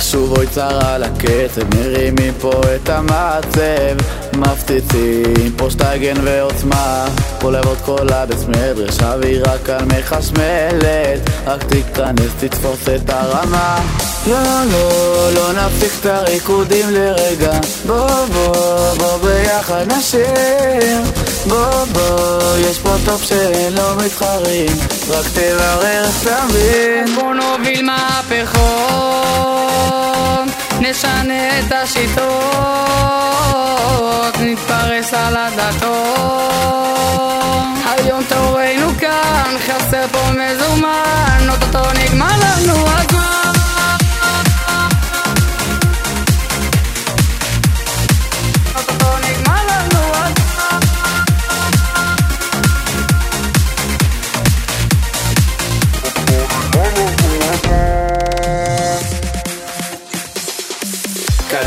שוב אוי צר על הקצב, מרימים פה את המעצב. מפציצים פה שטייגן ועוצמה. פה לבוד קולה בסמדרש, אווירה כאן מחשמלת. רק תיכנס, תתפוס את הרמה. לא, לא, לא נפסיק את הריקודים לרגע. בוא, בוא ביחד נשאר בוא, בוא, יש פה שאין לו מתחרים. רק תברר תבין. בוא נוביל מהפכות נשנה את השיטות נתפרס על הדתות. היום תורנו כאן חסר פה מזומן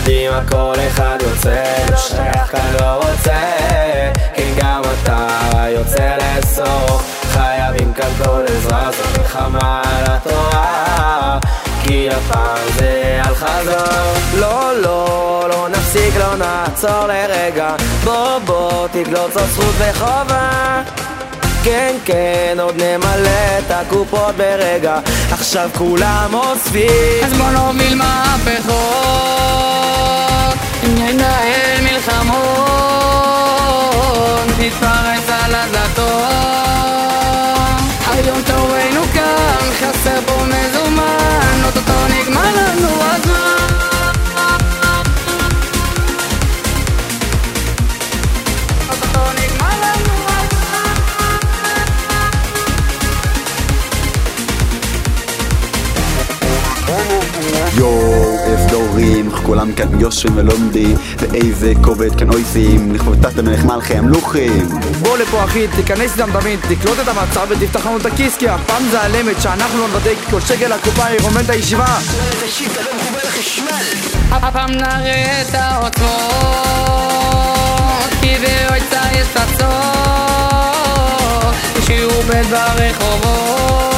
קדימה כל אחד יוצא, שייך כאן לא רוצה. כי גם אתה יוצא לסוף. חייבים כאן כל עזרה, זו מלחמה על התורה. כי הפעם זה על חזור לא, לא, לא נפסיק, לא נעצור לרגע. בוא, בוא, תגלוץ זו זכות וחובה כן, כן, עוד נמלא את הקופות ברגע. עכשיו כולם אוספים. אז בוא נוביל מהפכות כולם כאן יושבים ולומדים ואיזה כובד כאן אויסים, לכבודתת מלך מלכי המלוכים. בוא לפה אחי, תיכנס גם תמיד, תקלוט את המצב ותפתח לנו את הכיס כי הפעם זה על אמת שאנחנו לא נוודא כל שקל לקופה ירומם את הישיבה. הפעם נראה את העוצמות כי באויצה יש פצצות שיעור בית ברחובות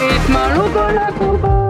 It's Marugolakubo.